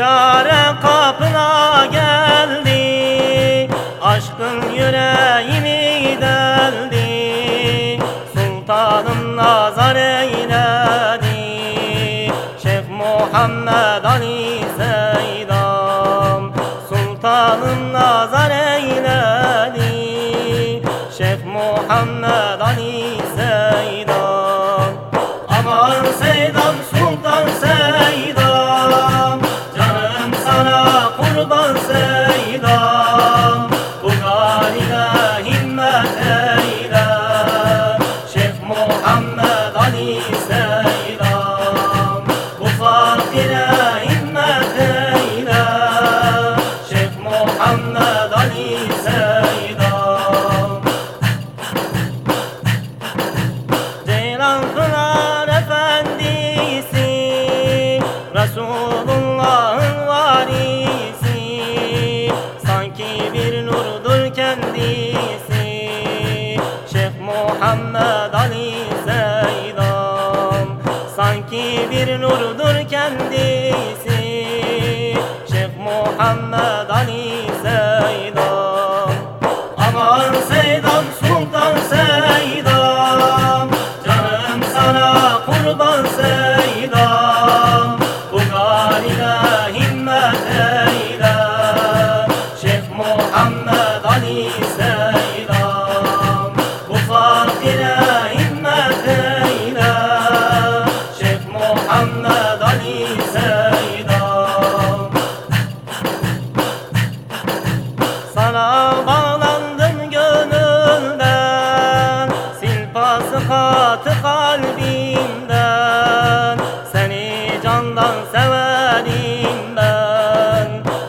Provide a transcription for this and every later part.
çare kapına geldi. Aşkın yüreğimi deldi. Sultanım nazar eyledi. Şeyh Muhammed Ali Seydam. Sultanım Bir nurdur kendisi. Şeyh Muhammed Ali Seydam. Aman Seydam Sultan Seydam. Canım sana kurban Seydam. Bu galine himmet severim ben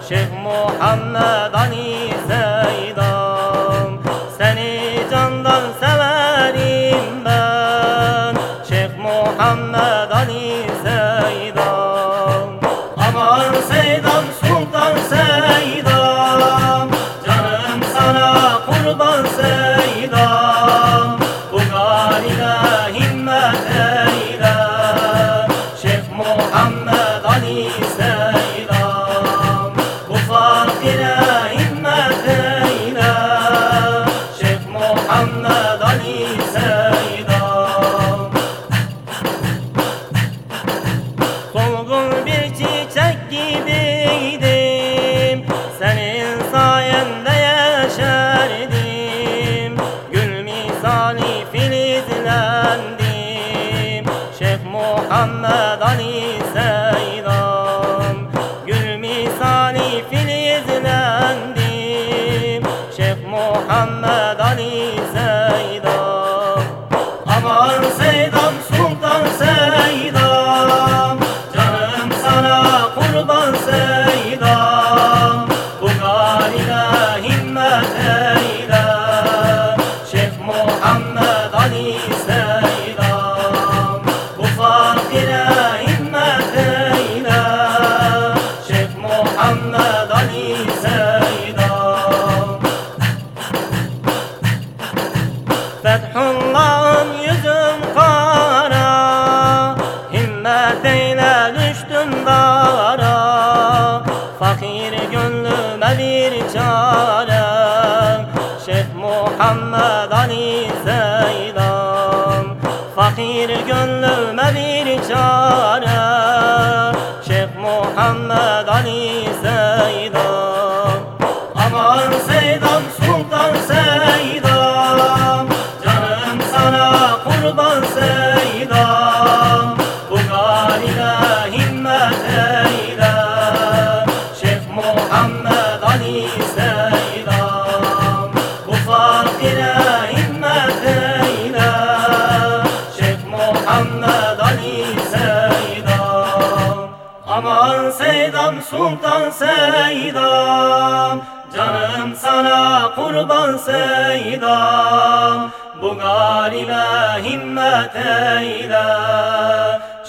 Şeyh Muhammed Ali Seydam Seni candan severim ben Şeyh Muhammed Ali Seydam Aman Seydam Sultan Seydam Canım sana kurban Seydam Bu galine himmet eyle. Şeyh Muhammed Ali Seydam Bu fakire himmet eyle. Şeyh Muhammed Ali Solgun bir çiçek gibiydim Senin sayende yeşerdim. Gül misali filizlendim Şeyh Muhammed Ali Seydam Muhammed Ali Seydam Aman Seydam Sultan Seydam Canım sana kurban Seydam Eyle düştüm dara Fakir gönlüme bir çare. Şeyh Muhammed Ali Seydam Fakir gönlüme Seydam Sultan Seydam Canım sana kurban Seydam. Bu garibe himmet eyle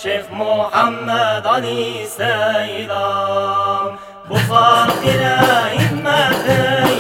Şeyh Muhammed Ali Seydam. Bu fakire himmet eyle